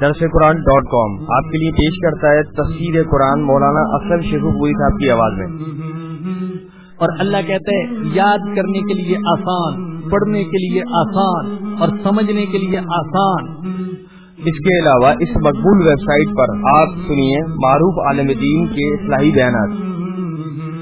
درس قرآن ڈاٹ کام آپ کے لیے پیش کرتا ہے تفسیر قرآن مولانا اکثر شیخ پوری صاحب کی آواز میں۔ اور اللہ کہتے ہیں یاد کرنے کے لیے آسان پڑھنے کے لیے آسان اور سمجھنے کے لیے آسان۔ اس کے علاوہ اس مقبول ویب سائٹ پر آپ سنیے معروف عالم دین کے اصلاحی بیانات۔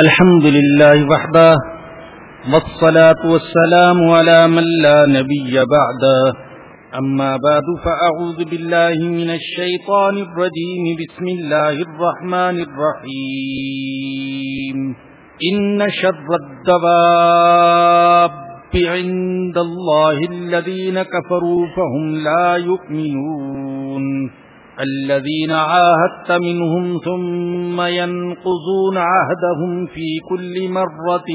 الحمد لله وحده، والصلاة والسلام على من لا نبي بعده. أما بعد، فأعوذ بالله من الشيطان الرجيم. بسم الله الرحمن الرحيم. إن شر الدواب عند الله الذين كفروا فهم لا يؤمنون. الذين عاهدت منهم ثم ينقضون عهدهم في كل مرة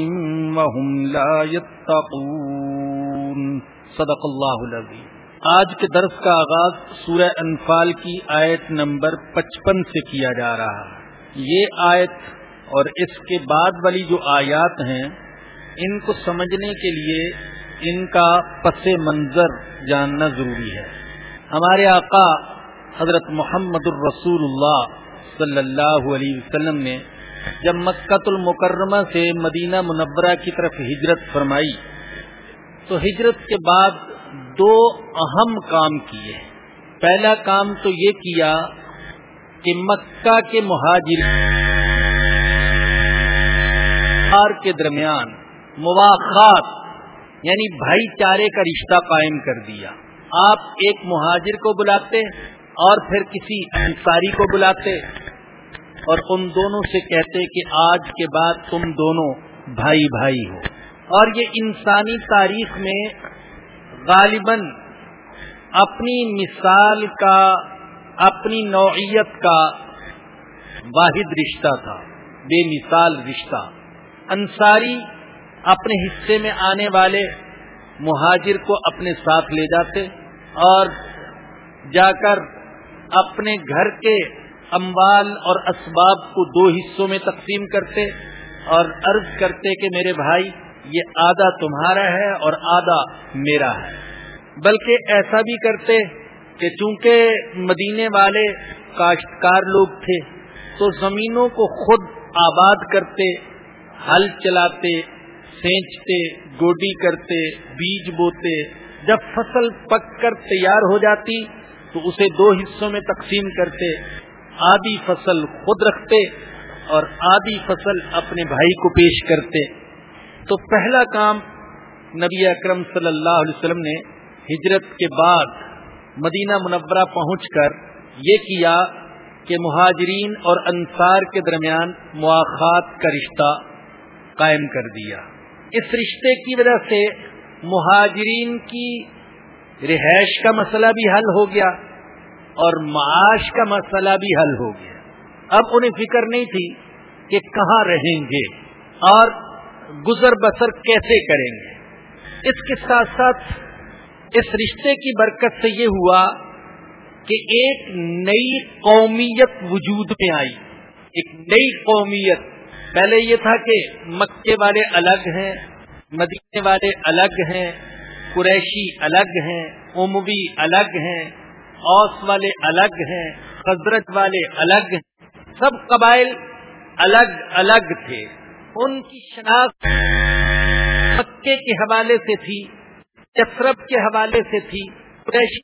وهم لا يتقون. صدق الله العظيم آج کے درس کا آغاز سورہ انفال کی آیت نمبر پچپن سے کیا جا رہا ہے. یہ آیت اور اس کے بعد والی جو آیات ہیں، ان کو سمجھنے کے لیے ان کا پس منظر جاننا ضروری ہے۔ ہمارے آقا حضرت محمد الرسول اللہ صلی اللہ علیہ وسلم نے جب مکت المکرمہ سے مدینہ منورہ کی طرف ہجرت فرمائی، تو ہجرت کے بعد دو اہم کام کیے پہلا کام تو یہ کیا کہ مکہ کے مہاجر کے درمیان مواخات یعنی بھائی چارے کا رشتہ قائم کر دیا۔ آپ ایک مہاجر کو بلاتے اور پھر کسی انصاری کو بلاتے اور ان دونوں سے کہتے کہ آج کے بعد تم دونوں بھائی بھائی ہو۔ اور یہ انسانی تاریخ میں غالباً اپنی مثال کا، اپنی نوعیت کا واحد رشتہ تھا، بے مثال رشتہ۔ انصاری اپنے حصے میں آنے والے مہاجر کو اپنے ساتھ لے جاتے اور جا کر اپنے گھر کے اموال اور اسباب کو دو حصوں میں تقسیم کرتے اور عرض کرتے کہ میرے بھائی، یہ آدھا تمہارا ہے اور آدھا میرا ہے۔ بلکہ ایسا بھی کرتے کہ چونکہ مدینے والے کاشتکار لوگ تھے، تو زمینوں کو خود آباد کرتے، ہل چلاتے، سینچتے، گوڈی کرتے، بیج بوتے، جب فصل پک کر تیار ہو جاتی تو اسے دو حصوں میں تقسیم کرتے، آدھی فصل خود رکھتے اور آدھی فصل اپنے بھائی کو پیش کرتے۔ تو پہلا کام نبی اکرم صلی اللہ علیہ وسلم نے ہجرت کے بعد مدینہ منورہ پہنچ کر یہ کیا کہ مہاجرین اور انصار کے درمیان مواخات کا رشتہ قائم کر دیا۔ اس رشتے کی وجہ سے مہاجرین کی رہائش کا مسئلہ بھی حل ہو گیا اور معاش کا مسئلہ بھی حل ہو گیا۔ اب انہیں فکر نہیں تھی کہ کہاں رہیں گے اور گزر بسر کیسے کریں گے۔ اس کے ساتھ ساتھ اس رشتے کی برکت سے یہ ہوا کہ ایک نئی قومیت وجود میں آئی۔ ایک نئی قومیت۔ پہلے یہ تھا کہ مکے والے الگ ہیں، مدینے والے الگ ہیں قریشی الگ ہیں اموی الگ ہیں، اوس والے الگ ہیں حضرت والے الگ ہیں، سب قبائل الگ الگ تھے۔ ان کی شناخت مکے کے حوالے سے تھی چسرب کے حوالے سے تھی، قریشی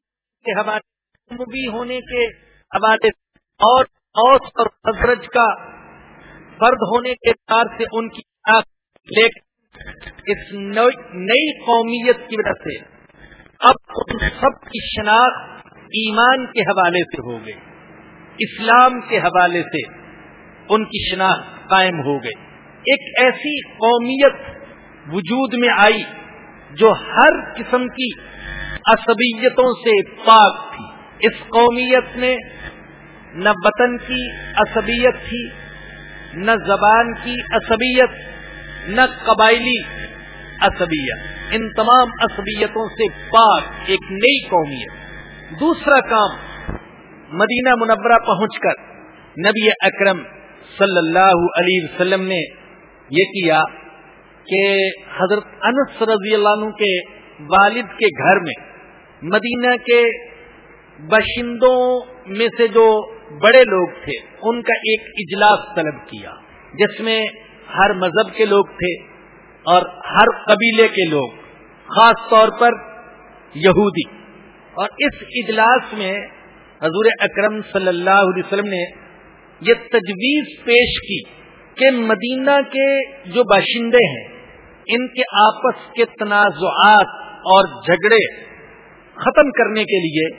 کے حوالے اموی ہونے کے حوالے سے اور اوس اور حضرت کا فرد ہونے کے اعتبار سے ان کی شناخت، لیکن اس نئی قومیت کی وجہ سے اب ان سب کی شناخت ایمان کے حوالے سے ہو گئی اسلام کے حوالے سے ان کی شناخت قائم ہو گئی ایک ایسی قومیت وجود میں آئی جو ہر قسم کی عصبیتوں سے پاک تھی۔ اس قومیت میں نہ وطن کی عصبیت تھی، نہ زبان کی عصبیت نہ قبائلی عصبیت، ان تمام عصبیتوں سے پاک ایک نئی قومیت دوسرا کام، مدینہ منورہ پہنچ کر نبی اکرم صلی اللہ علیہ وسلم نے یہ کیا کہ حضرت انس رضی اللہ عنہ کے والد کے گھر میں، مدینہ کے باشندوں میں سے جو بڑے لوگ تھے، ان کا ایک اجلاس طلب کیا، جس میں ہر مذہب کے لوگ تھے اور ہر قبیلے کے لوگ، خاص طور پر یہودی۔ اور اس اجلاس میں حضور اکرم صلی اللہ علیہ وسلم نے یہ تجویز پیش کی کہ مدینہ کے جو باشندے ہیں، ان کے آپس کے تنازعات اور جھگڑے ختم کرنے کے لیے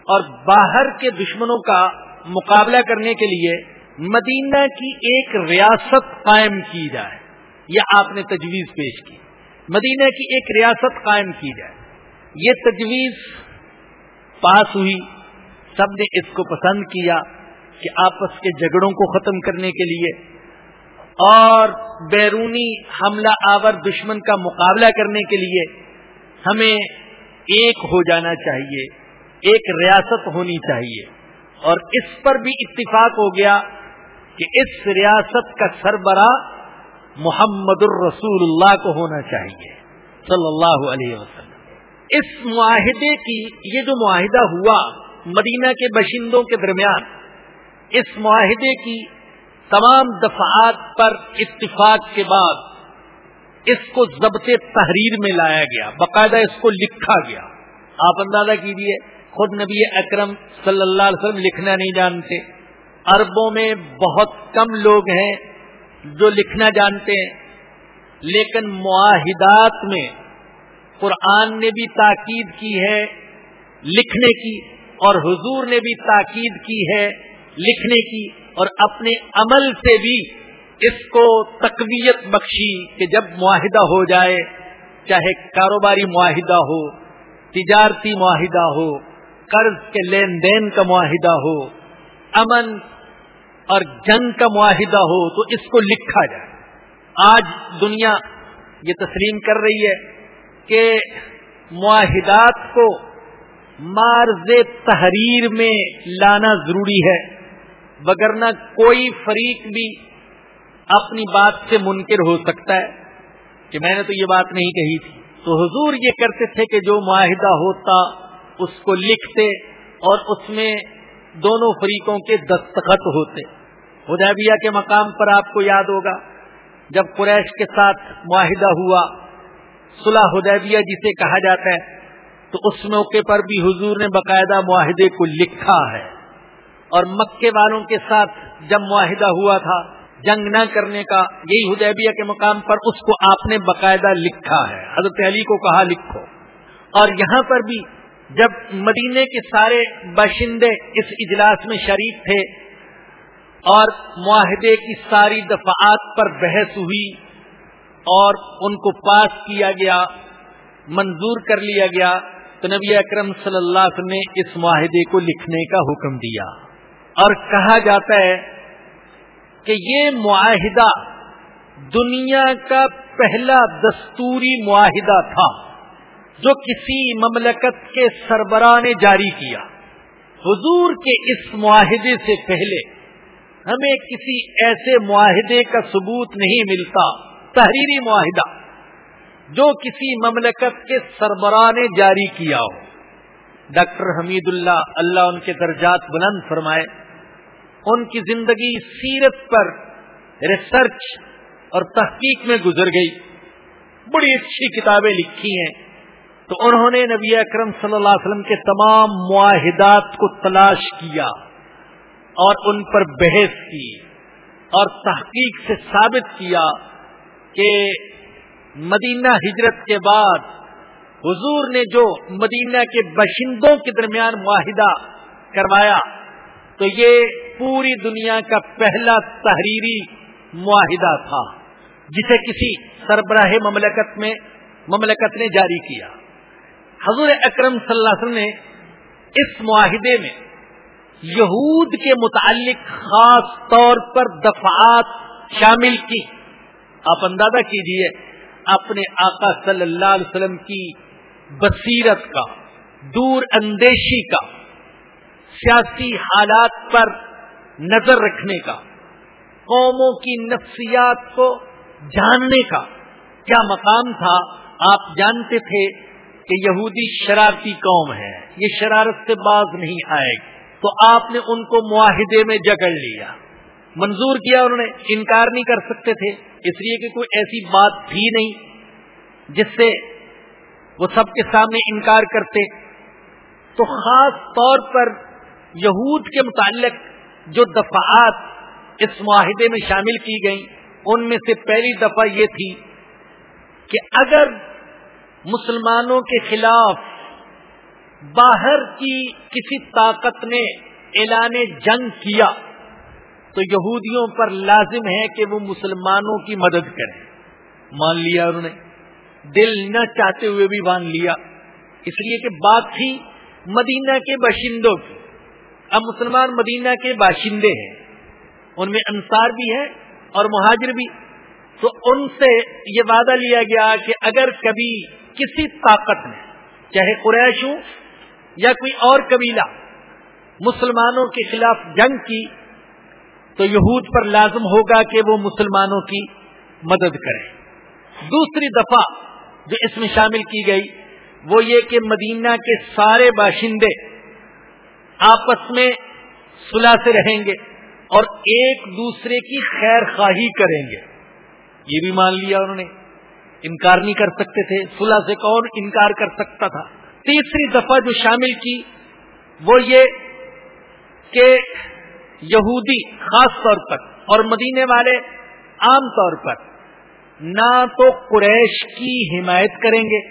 اور باہر کے دشمنوں کا مقابلہ کرنے کے لیے مدینہ کی ایک ریاست قائم کی جائے، یہ آپ نے تجویز پیش کی۔ مدینہ کی ایک ریاست قائم کی جائے۔ یہ تجویز پاس ہوئی، سب نے اس کو پسند کیا کہ آپس کے جھگڑوں کو ختم کرنے کے لیے اور بیرونی حملہ آور دشمن کا مقابلہ کرنے کے لیے ہمیں ایک ہو جانا چاہیے، ایک ریاست ہونی چاہیے۔ اور اس پر بھی اتفاق ہو گیا۔ کہ اس ریاست کا سربراہ محمد الرسول اللہ کو ہونا چاہیے، صلی اللہ علیہ وسلم۔ اس معاہدے کی، یہ جو معاہدہ ہوا مدینہ کے باشندوں کے درمیان، اس معاہدے کی تمام دفعات پر اتفاق کے بعد اس کو ضبط تحریر میں لایا گیا، باقاعدہ اس کو لکھا گیا۔ آپ اندازہ کیجیے خود نبی اکرم صلی اللہ علیہ وسلم لکھنا نہیں جانتے۔ اربوں میں بہت کم لوگ ہیں جو لکھنا جانتے ہیں، لیکن معاہدات میں قرآن نے بھی تاکید کی ہے لکھنے کی، اور حضور نے بھی تاکید کی ہے لکھنے کی، اور اپنے عمل سے بھی اس کو تقویت بخشی کہ جب معاہدہ ہو جائے، چاہے کاروباری معاہدہ ہو، تجارتی معاہدہ ہو، قرض کے لین دین کا معاہدہ ہو، امن اور جنگ کا معاہدہ ہو تو اس کو لکھا جائے۔ آج دنیا یہ تسلیم کر رہی ہے کہ معاہدات کو مارز تحریر میں لانا ضروری ہے، وگرنہ کوئی فریق بھی اپنی بات سے منکر ہو سکتا ہے۔ کہ میں نے تو یہ بات نہیں کہی تھی۔ تو حضور یہ کرتے تھے کہ جو معاہدہ ہوتا اس کو لکھتے اور اس میں دونوں فریقوں کے دستخط ہوتے۔ ہدیبیہ کے مقام پر آپ کو یاد ہوگا، جب قریش کے ساتھ معاہدہ ہوا، صلح ہدیبیہ جسے کہا جاتا ہے، تو اس موقع پر بھی حضور نے باقاعدہ معاہدے کو لکھا ہے۔ اور مکے والوں کے ساتھ جب معاہدہ ہوا تھا، جنگ نہ کرنے کا، یہی حدیبیہ کے مقام پر اس کو آپ نے باقاعدہ لکھا ہے۔ حضرت علی کو کہا لکھو۔ اور یہاں پر بھی جب مدینے کے سارے باشندے اس اجلاس میں شریک تھے اور معاہدے کی ساری دفعات پر بحث ہوئی اور ان کو پاس کیا گیا، منظور کر لیا گیا تو نبی اکرم صلی اللہ علیہ وسلم نے اس معاہدے کو لکھنے کا حکم دیا۔ اور کہا جاتا ہے کہ یہ معاہدہ دنیا کا پہلا دستوری معاہدہ تھا جو کسی مملکت کے سربراہ نے جاری کیا۔ حضور کے اس معاہدے سے پہلے ہمیں کسی ایسے معاہدے کا ثبوت نہیں ملتا، تحریری معاہدہ، جو کسی مملکت کے سربراہ نے جاری کیا ہو۔ ڈاکٹر حمید اللہ اللہ ان کے درجات بلند فرمائے۔ ان کی زندگی سیرت پر ریسرچ اور تحقیق میں گزر گئی۔ بڑی اچھی کتابیں لکھی ہیں۔ تو انہوں نے نبی اکرم صلی اللہ علیہ وسلم کے تمام معاہدات کو تلاش کیا۔ اور ان پر بحث کی اور تحقیق سے ثابت کیا کہ مدینہ ہجرت کے بعد حضور نے جو مدینہ کے باشندوں کے درمیان معاہدہ کروایا، تو یہ پوری دنیا کا پہلا تحریری معاہدہ تھا، جسے کسی سربراہ مملکت میں، مملکت نے جاری کیا۔ حضور اکرم صلی اللہ علیہ وسلم نے اس معاہدے میں یہود کے متعلق خاص طور پر دفعات شامل کی۔ آپ اندازہ کیجیے اپنے آقا صلی اللہ علیہ وسلم کی بصیرت کا، دور اندیشی کا، سیاسی حالات پر نظر رکھنے کا، قوموں کی نفسیات کو جاننے کا۔ کیا مقام تھا؟ آپ جانتے تھے کہ یہودی شرارتی قوم ہے، یہ شرارت سے باز نہیں آئے گی۔ تو آپ نے ان کو معاہدے میں جگڑ لیا۔ منظور کیا انہوں نے؟ انکار نہیں کر سکتے تھے۔ اس لیے کہ کوئی ایسی بات تھی نہیں جس سے وہ سب کے سامنے انکار کرتے۔ تو خاص طور پر یہود کے متعلق جو دفعات اس معاہدے میں شامل کی گئیں، ان میں سے پہلی دفعہ یہ تھی کہ اگر مسلمانوں کے خلاف باہر کی کسی طاقت نے اعلان جنگ کیا تو یہودیوں پر لازم ہے کہ وہ مسلمانوں کی مدد کریں۔ مان لیا انہوں نے۔ دل نہ چاہتے ہوئے بھی مان لیا۔ اس لیے کہ بات تھی مدینہ کے باشندوں کی۔ اب مسلمان مدینہ کے باشندے ہیں۔ ان میں انصار بھی ہیں اور مہاجر بھی۔ تو ان سے یہ وعدہ لیا گیا کہ اگر کبھی کسی طاقت نے چاہے قریش ہوں یا کوئی اور قبیلہ مسلمانوں کے خلاف جنگ کی، تو یہود پر لازم ہوگا کہ وہ مسلمانوں کی مدد کرے دوسری دفعہ جو اس میں شامل کی گئی، وہ یہ کہ مدینہ کے سارے باشندے آپس میں صلح سے رہیں گے اور ایک دوسرے کی خیر خواہی کریں گے۔ یہ بھی مان لیا انہوں نے۔ انکار نہیں کر سکتے تھے۔ صلح سے کون انکار کر سکتا تھا؟ تیسری دفعہ جو شامل کی وہ یہ کہ یہودی خاص طور پر اور مدینے والے عام طور پر نہ تو قریش کی حمایت کریں گے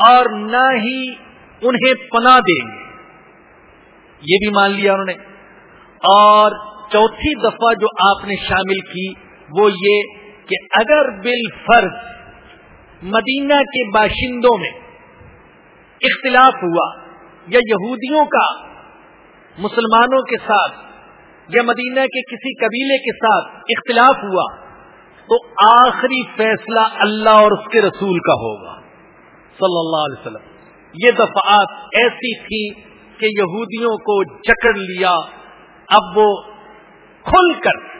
اور نہ ہی انہیں پناہ دیں گے۔ یہ بھی مان لیا انہوں نے۔ اور چوتھی دفعہ جو آپ نے شامل کی وہ یہ کہ اگر بال فرض مدینہ کے باشندوں میں اختلاف ہوا یا یہودیوں کا، مسلمانوں کے ساتھ یا مدینہ کے کسی قبیلے کے ساتھ اختلاف ہوا، تو آخری فیصلہ اللہ اور اس کے رسول کا ہوگا۔ صلی اللہ علیہ وسلم۔ یہ دفعات ایسی تھی کہ یہودیوں کو جکڑ لیا، اب وہ کھل کر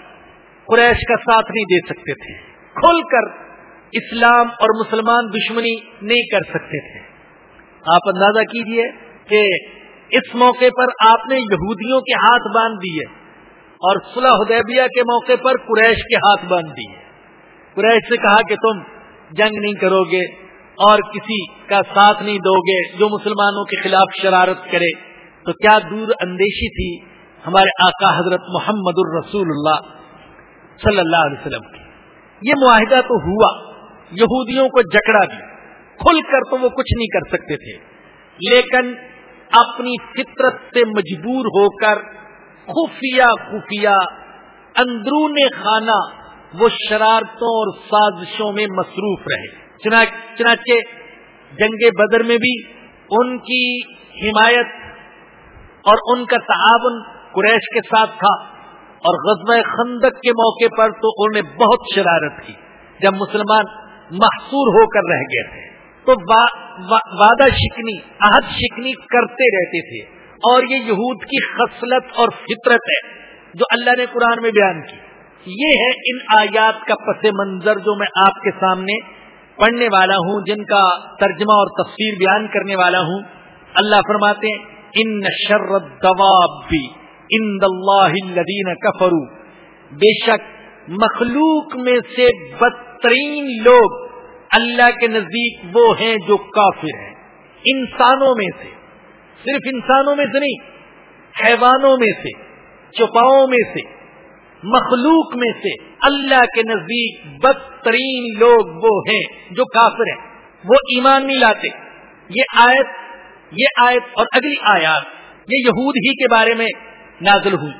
قریش کا ساتھ نہیں دے سکتے تھے۔ کھل کر اسلام اور مسلمان دشمنی نہیں کر سکتے تھے۔ آپ اندازہ کیجیے کہ اس موقع پر آپ نے یہودیوں کے ہاتھ باندھ دیے اور صلح حدیبیہ کے موقع پر قریش کے ہاتھ باندھ دیے۔ قریش سے کہا کہ تم جنگ نہیں کرو گے اور کسی کا ساتھ نہیں دو گے جو مسلمانوں کے خلاف شرارت کرے۔ تو کیا دور اندیشی تھی ہمارے آقا حضرت محمد الرسول اللہ صلی اللہ علیہ وسلم کی۔ یہ معاہدہ تو ہوا۔ یہودیوں کو جکڑا بھی کھل کر تو وہ کچھ نہیں کر سکتے تھے۔ لیکن اپنی فطرت سے مجبور ہو کر خفیہ خفیہ اندرون خانہ وہ شرارتوں اور سازشوں میں مصروف رہے۔ چنانچہ جنگ بدر میں بھی ان کی حمایت اور ان کا تعاون قریش کے ساتھ تھا اور غزب خندق کے موقع پر تو انہوں نے بہت شرارت کی۔ جب مسلمان محصور ہو کر رہ گئے تھے۔ تو وعدہ شکنی، عہد شکنی کرتے رہتے تھے۔ اور یہ یہود کی خصلت اور فطرت ہے جو اللہ نے قرآن میں بیان کی۔ یہ ہے ان آیات کا پس منظر جو میں آپ کے سامنے پڑھنے والا ہوں، جن کا ترجمہ اور تفسیر بیان کرنے والا ہوں۔ اللہ فرماتے ہیں، ان شرد ان الدین کفرو بے شک مخلوق میں سے بدترین لوگ اللہ کے نزدیک وہ ہیں جو کافر ہیں۔ انسانوں میں سے، صرف انسانوں میں سے نہیں، حیوانوں میں سے، چپاؤں میں سے، مخلوق میں سے اللہ کے نزدیک بدترین لوگ وہ ہیں جو کافر ہیں۔ وہ ایمان نہیں لاتے۔ یہ آیت یہ آیت اور اگلی آیات، یہ یہود ہی کے بارے میں نازل ہوئی۔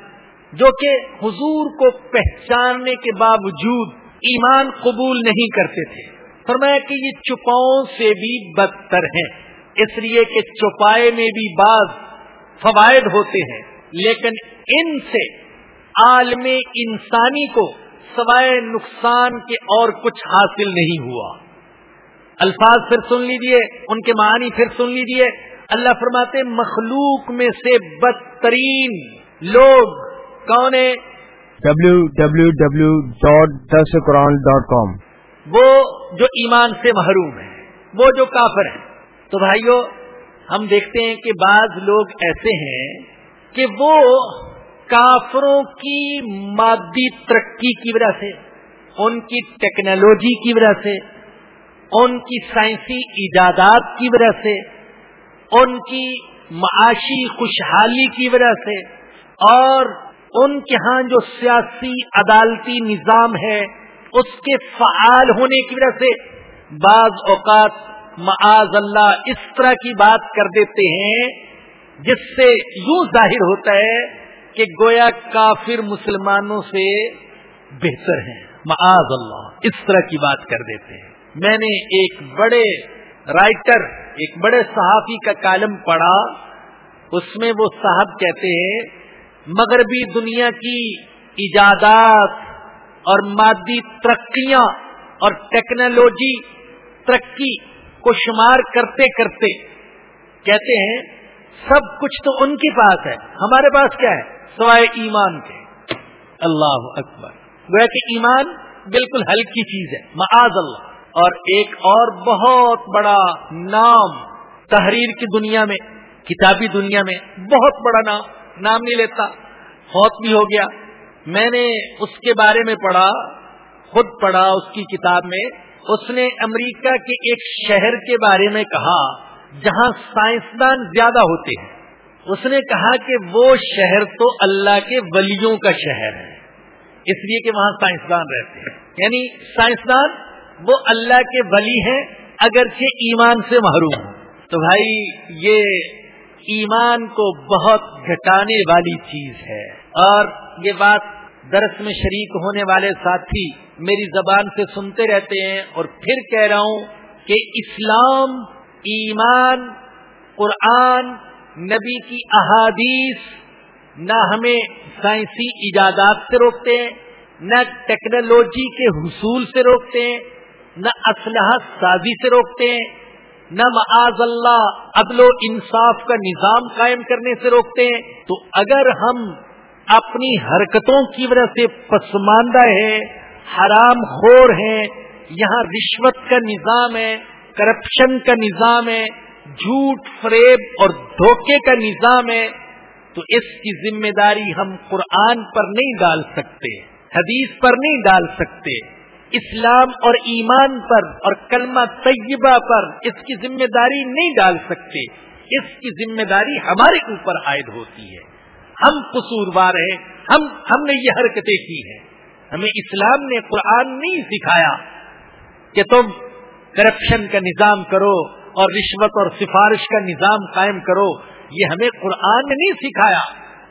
جو کہ حضور کو پہچاننے کے باوجود ایمان قبول نہیں کرتے تھے۔ فرمایا کہ یہ چپاؤں سے بھی بدتر ہیں۔ اس لیے کہ چوپائے میں بھی بعض فوائد ہوتے ہیں، لیکن ان سے عالم انسانی کو سوائے نقصان کے اور کچھ حاصل نہیں ہوا۔ الفاظ پھر سن لیجیے ان کے معنی پھر سن لیجیے اللہ فرماتے مخلوق میں سے بدترین لوگ کون W W W dot this Quran dot com وہ جو ایمان سے محروم ہے وہ جو کافر ہیں۔ تو بھائیوں ہم دیکھتے ہیں کہ بعض لوگ ایسے ہیں کہ وہ کافروں کی مادی ترقی کی وجہ سے، ان کی ٹیکنالوجی کی وجہ سے، ان کی سائنسی ایجادات کی وجہ سے، ان کی معاشی خوشحالی کی وجہ سے، اور ان کے ہاں جو سیاسی عدالتی نظام ہے اس کے فعال ہونے کی وجہ سے بعض اوقات معاذ اللہ اس طرح کی بات کر دیتے ہیں، جس سے یوں ظاہر ہوتا ہے کہ گویا کافر مسلمانوں سے بہتر ہیں۔ معاذ اللہ، اس طرح کی بات کر دیتے ہیں۔ میں نے ایک بڑے رائٹر، ایک بڑے صحافی کا کالم پڑھا، اس میں وہ صاحب کہتے ہیں، مغربی دنیا کی ایجادات اور مادی ترقیاں اور ٹیکنالوجی ترقی کو شمار کرتے کرتے کہتے ہیں، سب کچھ تو ان کے پاس ہے۔ ہمارے پاس کیا ہے؟ سوائے ایمان کے۔ اللہ اکبر۔ وہ کہ ایمان بالکل ہلکی چیز ہے۔ معاذ اللہ۔ اور ایک اور بہت بڑا نام تحریر کی دنیا میں، کتابی دنیا میں بہت بڑا نام نام نہیں لیتا، فوت بھی ہو گیا۔ میں نے اس کے بارے میں پڑھا، خود پڑھا اس کی کتاب میں، اس نے امریکہ کے ایک شہر کے بارے میں کہا جہاں سائنسدان زیادہ ہوتے ہیں۔ اس نے کہا کہ وہ شہر تو اللہ کے ولیوں کا شہر ہے، اس لیے کہ وہاں سائنسدان رہتے ہیں۔ یعنی سائنسدان وہ اللہ کے ولی ہیں اگرچہ ایمان سے محروم۔ ہوں تو بھائی، یہ ایمان کو بہت گھٹانے والی چیز ہے۔ اور یہ بات درس میں شریک ہونے والے ساتھی میری زبان سے سنتے رہتے ہیں اور پھر کہہ رہا ہوں کہ اسلام، ایمان، قرآن، نبی کی احادیث نہ ہمیں سائنسی ایجادات سے روکتے ہیں، نہ ٹیکنالوجی کے حصول سے روکتے ہیں، نہ اسلحہ سازی سے روکتے ہیں، نہ معاذ اللہ عدل و انصاف کا نظام قائم کرنے سے روکتے ہیں۔ تو اگر ہم اپنی حرکتوں کی وجہ سے پسماندہ ہے، حرام خور ہیں یہاں رشوت کا نظام ہے کرپشن کا نظام ہے، جھوٹ، فریب اور دھوکے کا نظام ہے، تو اس کی ذمہ داری ہم قرآن پر نہیں ڈال سکتے، حدیث پر نہیں ڈال سکتے، اسلام اور ایمان پر اور کلمہ طیبہ پر اس کی ذمہ داری نہیں ڈال سکتے۔ اس کی ذمہ داری ہمارے اوپر عائد ہوتی ہے۔ ہم قصوروار ہیں، ہم ہم نے یہ حرکتیں کی ہیں۔ ہمیں اسلام نے قرآن نہیں سکھایا کہ تم کرپشن کا نظام کرو اور رشوت اور سفارش کا نظام قائم کرو۔ یہ ہمیں قرآن نے نہیں سکھایا،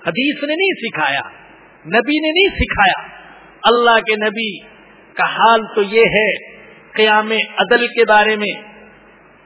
حدیث نے نہیں سکھایا، نبی نے نہیں سکھایا۔ اللہ کے نبی کا حال تو یہ ہے، قیام عدل کے بارے میں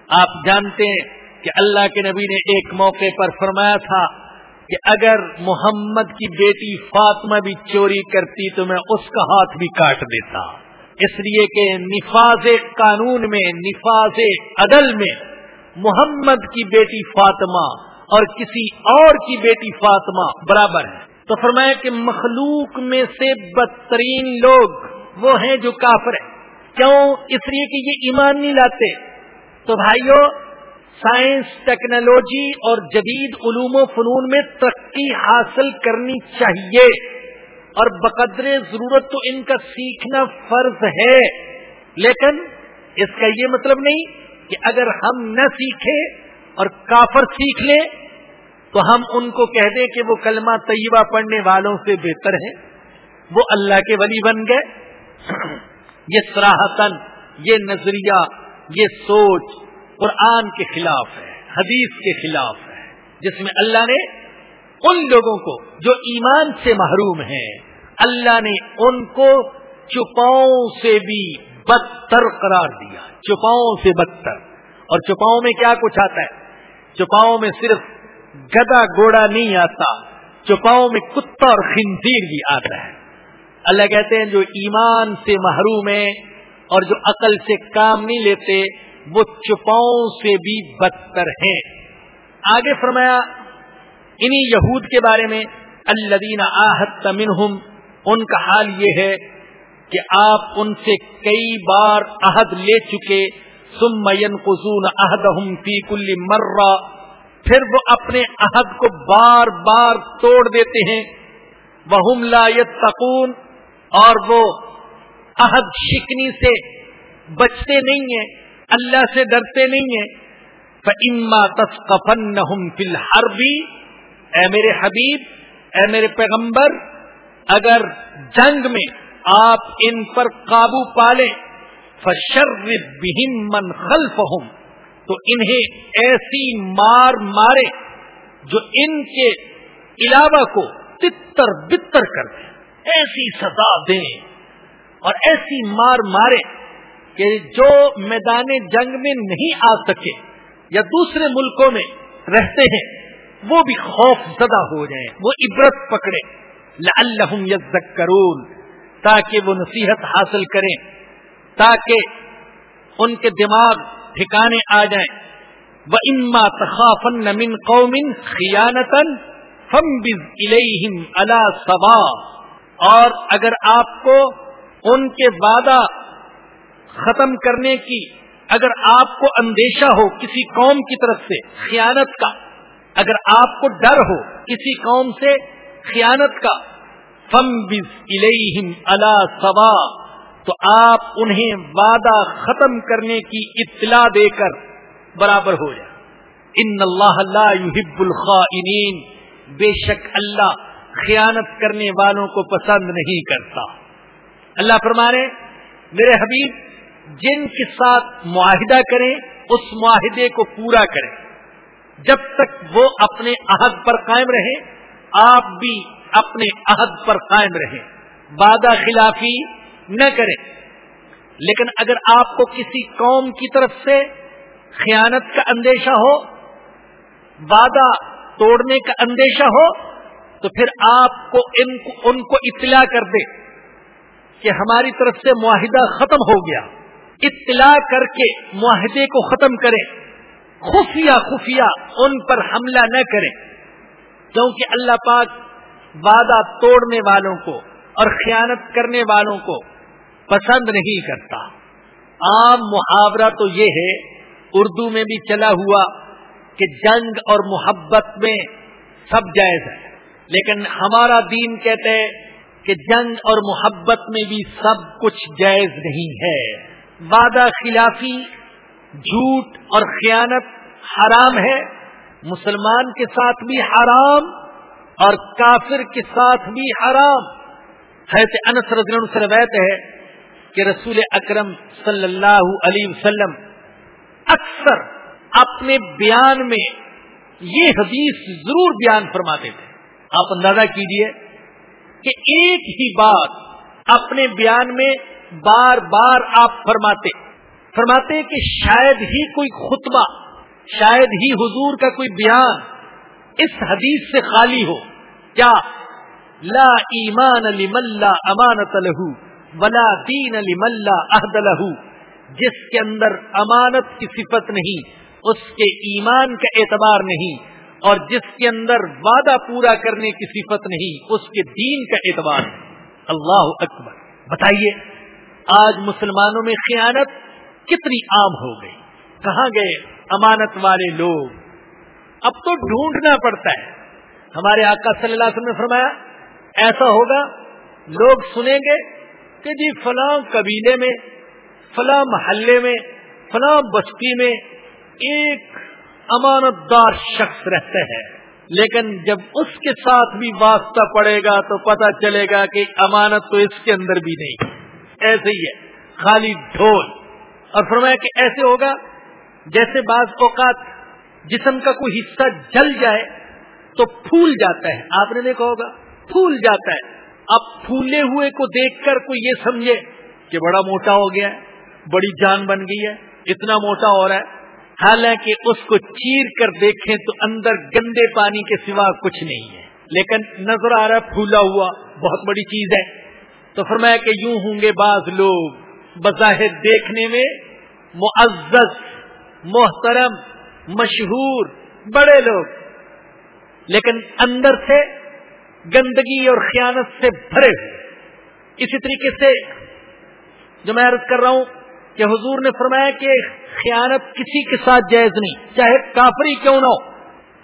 آپ جانتے ہیں کہ اللہ کے نبی نے ایک موقع پر فرمایا تھا کہ اگر محمد کی بیٹی فاطمہ بھی چوری کرتی تو میں اس کا ہاتھ بھی کاٹ دیتا۔ اس لیے کہ نفاذ قانون میں، نفاذ عدل میں محمد کی بیٹی فاطمہ اور کسی اور کی بیٹی فاطمہ برابر ہے تو فرمایا کہ مخلوق میں سے بدترین لوگ وہ ہیں جو کافر ہیں۔ کیوں؟ اس لیے کہ یہ ایمان نہیں لاتے۔ تو بھائیوں سائنس، ٹیکنالوجی اور جدید علوم و فنون میں ترقی حاصل کرنی چاہیے۔ اور بقدر ضرورت تو ان کا سیکھنا فرض ہے۔ لیکن اس کا یہ مطلب نہیں کہ اگر ہم نہ سیکھیں اور کافر سیکھ لیں، تو ہم ان کو کہہ دیں کہ وہ کلمہ طیبہ پڑھنے والوں سے بہتر ہیں۔ وہ اللہ کے ولی بن گئے۔ یہ سراہتن یہ نظریہ، یہ سوچ قرآن کے خلاف ہے، حدیث کے خلاف ہے۔ جس میں اللہ نے ان لوگوں کو جو ایمان سے محروم ہیں، اللہ نے ان کو چپاؤں سے بھی بدتر قرار دیا۔ چپاؤں سے بدتر۔ اور چپاؤں میں کیا کچھ آتا ہے؟ چپاؤں میں صرف گدا گوڑا نہیں آتا، چپاؤں میں کتا اور خنزیر بھی آتا ہے۔ اللہ کہتے ہیں جو ایمان سے محروم ہے اور جو عقل سے کام نہیں لیتے وہ چپاؤں سے بھی بدتر ہیں۔ آگے فرمایا، انہی یہود کے بارے میں الدین آحت تمنہم ان کا حال یہ ہے کہ آپ ان سے کئی بار عہد لے چکے سم قزون عہد فی کل مرہ۔ پھر وہ اپنے عہد کو بار بار توڑ دیتے ہیں۔ وہ لا یتقون، اور وہ عہد شکنی سے بچتے نہیں ہیں۔ اللہ سے ڈرتے نہیں ہیں۔ اما تصقفن فی الحربی اے میرے حبیب، اے میرے پیغمبر، اگر جنگ میں آپ ان پر قابو پالیں فشر بہم من خلف تو انہیں ایسی مار مارے جو ان کے علاوہ کو تتر بتر کر دیں۔ ایسی سزا دیں اور ایسی مار مارے کہ جو میدان جنگ میں نہیں آ سکے یا دوسرے ملکوں میں رہتے ہیں، وہ بھی خوف زدہ ہو جائیں، وہ عبرت پکڑے لعلہم یذکرون، تاکہ وہ نصیحت حاصل کریں، تاکہ ان کے دماغ ٹھکانے آ جائیں۔ وہ اما تخافن من قوم خیانتن فم بز الا سوا اور اگر آپ کو ان کے وعدہ ختم کرنے کی اگر آپ کو اندیشہ ہو کسی قوم کی طرف سے خیانت کا، اگر آپ کو ڈر ہو کسی قوم سے خیانت کا فم بز الا سوا تو آپ انہیں وعدہ ختم کرنے کی اطلاع دے کر برابر ہو جائے ان اللہ لا يحب الخائنین بے شک اللہ خیانت کرنے والوں کو پسند نہیں کرتا۔ اللہ فرمانے میرے حبیب جن کے ساتھ معاہدہ کریں، اس معاہدے کو پورا کریں۔ جب تک وہ اپنے عہد پر قائم رہیں، آپ بھی اپنے عہد پر قائم رہیں۔ وعدہ خلافی نہ کریں۔ لیکن اگر آپ کو کسی قوم کی طرف سے خیانت کا اندیشہ ہو، وعدہ توڑنے کا اندیشہ ہو، تو پھر آپ کو ان کو ان کو اطلاع کر دے کہ ہماری طرف سے معاہدہ ختم ہو گیا۔ اطلاع کر کے معاہدے کو ختم کریں۔ خفیہ خفیہ ان پر حملہ نہ کریں۔ کیونکہ اللہ پاک وعدہ توڑنے والوں کو اور خیانت کرنے والوں کو پسند نہیں کرتا۔ عام محاورہ تو یہ ہے، اردو میں بھی چلا ہوا کہ جنگ اور محبت میں سب جائز ہے۔ لیکن ہمارا دین کہتے ہیں کہ جنگ اور محبت میں بھی سب کچھ جائز نہیں ہے۔ وعدہ خلافی، جھوٹ اور خیانت حرام ہے، مسلمان کے ساتھ بھی حرام اور کافر کے ساتھ بھی حرام۔ حیث انس رضی اللہ سے روایت ہے کہ رسول اکرم صلی اللہ علیہ وسلم اکثر اپنے بیان میں یہ حدیث ضرور بیان فرماتے تھے۔ آپ اندازہ کیجیے کہ ایک ہی بات اپنے بیان میں بار بار آپ فرماتے فرماتے کہ شاید ہی کوئی خطبہ، شاید ہی حضور کا کوئی بیان اس حدیث سے خالی ہو۔ کیا؟ لا ایمان لملا امانت لہو ولا دین لملا عہد لہو۔ جس کے اندر امانت کی صفت نہیں، اس کے ایمان کا اعتبار نہیں۔ اور جس کے اندر وعدہ پورا کرنے کی صفت نہیں، اس کے دین کا اعتبار نہیں۔ اللہ اکبر۔ بتائیے آج مسلمانوں میں خیانت کتنی عام ہو گئی۔ کہاں گئے امانت والے لوگ؟ اب تو ڈھونڈنا پڑتا ہے۔ ہمارے آقا صلی اللہ علیہ وسلم نے فرمایا، ایسا ہوگا، لوگ سنیں گے کہ جی فلاں قبیلے میں، فلاں محلے میں، فلاں بستی میں ایک امانت دار شخص رہتے ہیں لیکن جب اس کے ساتھ بھی واسطہ پڑے گا تو پتہ چلے گا کہ امانت تو اس کے اندر بھی نہیں۔ ایسے ہی ہے، خالی ڈھول۔ اور فرمایا کہ ایسے ہوگا جیسے بعض اوقات جسم کا کوئی حصہ جل جائے تو پھول جاتا ہے۔ آپ نے دیکھا ہوگا، پھول جاتا ہے۔ اب پھولے ہوئے کو دیکھ کر کوئی یہ سمجھے کہ بڑا موٹا ہو گیا ہے بڑی جان بن گئی ہے، اتنا موٹا ہو رہا ہے۔ حالانکہ اس کو چیر کر دیکھیں تو اندر گندے پانی کے سوا کچھ نہیں ہے۔ لیکن نظر آ رہا پھولا ہوا، بہت بڑی چیز ہے۔ تو فرمایا کہ یوں ہوں گے بعض لوگ بظاہر دیکھنے میں معزز، محترم، مشہور، بڑے لوگ، لیکن اندر سے گندگی اور خیانت سے بھرے ہوئے۔ اسی طریقے سے جو میں عرض کر رہا ہوں کہ حضور نے فرمایا کہ خیانت کسی کے ساتھ جائز نہیں، چاہے کافری کیوں نہ ہو۔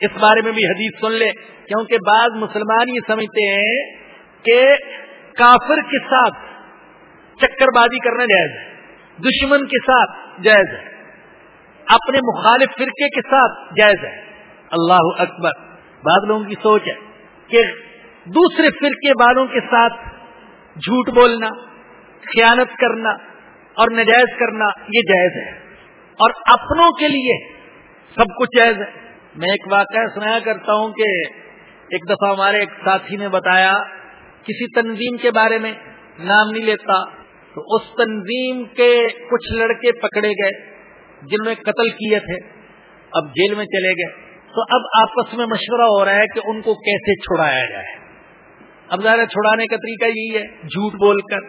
اس بارے میں بھی حدیث سن لے، کیونکہ بعض مسلمان یہ سمجھتے ہیں کہ کافر کے ساتھ چکر بازی کرنا جائز ہے، دشمن کے ساتھ جائز ہے، اپنے مخالف فرقے کے ساتھ جائز ہے۔ اللہ اکبر۔ بعض لوگوں کی سوچ ہے کہ دوسرے فرقے والوں کے ساتھ جھوٹ بولنا، خیانت کرنا اور نجائز کرنا یہ جائز ہے۔ اور اپنوں کے لیے سب کچھ جائز ہے۔ میں ایک واقعہ سنایا کرتا ہوں کہ ایک دفعہ ہمارے ایک ساتھی نے بتایا کسی تنظیم کے بارے میں نام نہیں لیتا، تو اس تنظیم کے کچھ لڑکے پکڑے گئے جنہوں نے قتل کیے تھے، اب جیل میں چلے گئے۔ تو اب آپس میں مشورہ ہو رہا ہے کہ ان کو کیسے چھڑایا جائے۔ اب ظاہر چھڑانے کا طریقہ یہی ہے، جھوٹ بول کر،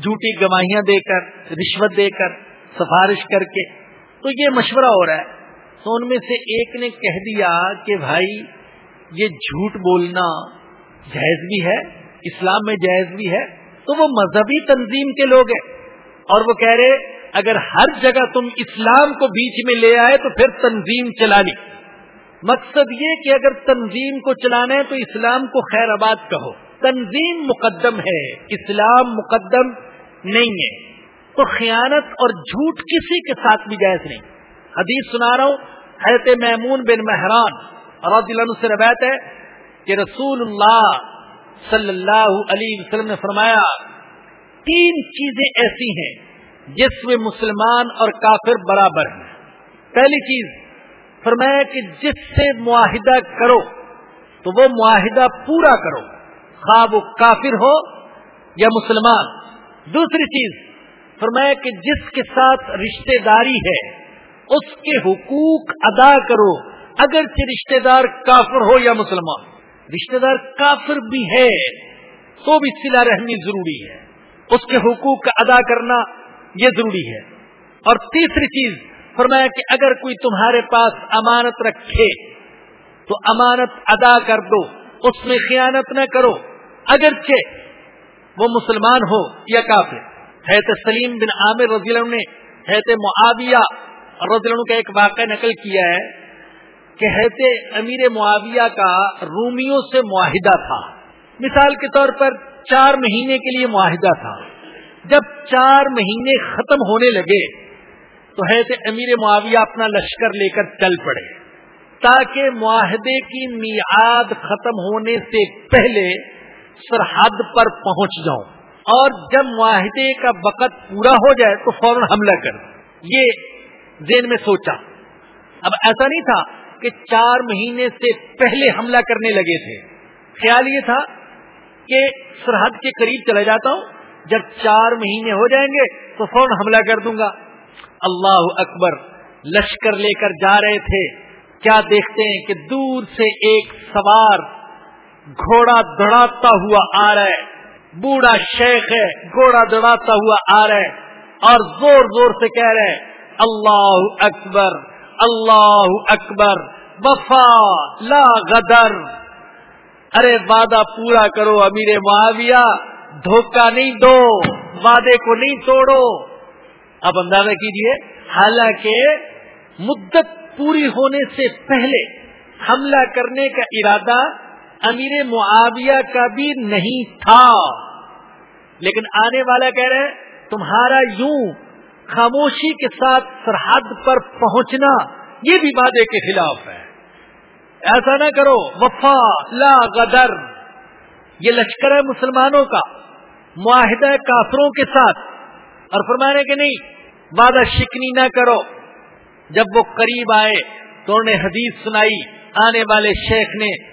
جھوٹی گواہیاں دے کر، رشوت دے کر، سفارش کر کے۔ تو یہ مشورہ ہو رہا ہے۔ تو ان میں سے ایک نے کہہ دیا کہ بھائی، یہ جھوٹ بولنا جائز بھی ہے، اسلام میں جائز بھی ہے، تو وہ مذہبی تنظیم کے لوگ ہیں۔ اور وہ کہہ رہے، اگر ہر جگہ تم اسلام کو بیچ میں لے آئے تو پھر تنظیم چلانی۔ مقصد یہ کہ اگر تنظیم کو چلانا ہے تو اسلام کو خیر آباد کہو۔ تنظیم مقدم ہے، اسلام مقدم نہیں ہے۔ تو خیانت اور جھوٹ کسی کے ساتھ بھی جائز نہیں۔ حدیث سنا رہا ہوں حیرت محمون بن مہران رضی اللہ سے روایت ہے کہ رسول اللہ صلی اللہ علیہ وسلم نے فرمایا، تین چیزیں ایسی ہیں جس میں مسلمان اور کافر برابر ہیں۔ پہلی چیز، فرمایا کہ جس سے معاہدہ کرو، تو وہ معاہدہ پورا کرو، خواب وہ کافر ہو یا مسلمان۔ دوسری چیز، فرمایا کہ جس کے ساتھ رشتہ داری ہے، اس کے حقوق ادا کرو، اگرچہ رشتہ دار کافر ہو یا مسلمان۔ رشتہ دار کافر بھی ہے، تو بھی سلا رحمی ضروری ہے۔ اس کے حقوق کا ادا کرنا یہ ضروری ہے۔ اور تیسری چیز، فرمایا کہ اگر کوئی تمہارے پاس امانت رکھے، تو امانت ادا کر دو، اس میں خیانت نہ کرو۔ اگرچہ وہ مسلمان ہو یا کافر۔ حیت سلیم بن عامر رضی اللہ نے حیت معاویہ رضی اللہ کا ایک واقعہ نقل کیا ہے۔ کہ امیر معاویہ کا رومیوں سے معاہدہ تھا۔ مثال کے طور پر چار مہینے کے لیے معاہدہ تھا۔ جب چار مہینے ختم ہونے لگے تو حیث امیر معاویہ اپنا لشکر لے کر چل پڑے۔ تاکہ معاہدے کی میعاد ختم ہونے سے پہلے سرحد پر پہنچ جاؤں۔ اور جب معاہدے کا وقت پورا ہو جائے تو فوراً حملہ کر یہ ذہن میں سوچا۔ اب ایسا نہیں تھا کہ چار مہینے سے پہلے حملہ کرنے لگے تھے۔ خیال یہ تھا کہ سرحد کے قریب چلا جاتا ہوں، جب چار مہینے ہو جائیں گے تو فوراً حملہ کر دوں گا۔ اللہ اکبر، لشکر لے کر جا رہے تھے۔ کیا دیکھتے ہیں کہ دور سے ایک سوار گھوڑا دوڑاتا ہوا آ رہا ہے۔ بوڑھا شیخ ہے، گھوڑا دوڑاتا ہوا آ رہا ہے۔ اور زور زور سے کہہ رہے اللہ اکبر اللہ اکبر، وفا لا غدر۔ ارے وعدہ پورا کرو امیر معاویہ، دھوکہ نہیں دو، وعدے کو نہیں توڑو۔ اب اندازہ کیجیے، حالانکہ مدت پوری ہونے سے پہلے حملہ کرنے کا ارادہ امیر معاویہ کا بھی نہیں تھا۔ لیکن آنے والا کہہ رہے تمہارا یوں خاموشی کے ساتھ سرحد پر پہنچنا یہ بھی وعدے کے خلاف ہے۔ ایسا نہ کرو، وفا لا غدر۔ یہ لشکر ہے مسلمانوں کا، معاہدہ کافروں کے ساتھ۔ اور فرمانے کے نہیں، وعدہ شکنی نہ کرو۔ جب وہ قریب آئے، تو انہوں نے حدیث سنائی۔ آنے والے شیخ نے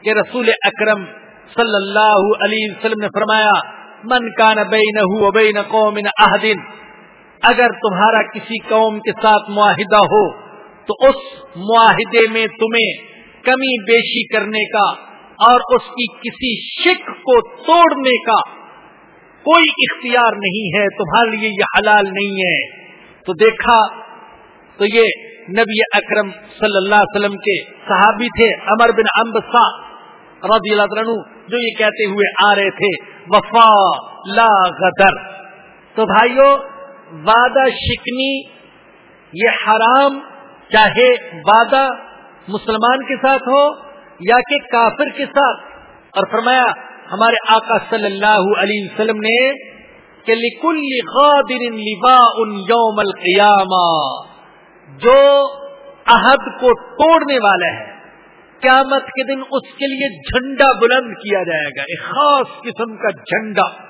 کہ رسول اکرم صلی اللہ علیہ وسلم نے فرمایا، من کان بین قوم احدن اگر تمہارا کسی قوم کے ساتھ معاہدہ ہو، تو اس معاہدے میں تمہیں کمی بیشی کرنے کا اور اس کی کسی شک کو توڑنے کا کوئی اختیار نہیں ہے، تمہارے لیے یہ حلال نہیں ہے۔ تو دیکھا، تو یہ نبی اکرم صلی اللہ علیہ وسلم کے صحابی تھے امر بن امبسا رضی اللہ عنہ، جو یہ کہتے ہوئے آ رہے تھے، وفا لا غدر۔ تو بھائیو وعدہ شکنی، یہ حرام، چاہے وعدہ مسلمان کے ساتھ ہو یا کہ کافر کے ساتھ۔ اور فرمایا، ہمارے آقا صلی اللہ علیہ وسلم نے کہ لکل غادر ان یوم القیامہ، جو عہد کو توڑنے والا ہے، قیامت کے دن اس کے لیے جھنڈا بلند کیا جائے گا، ایک خاص قسم کا جھنڈا۔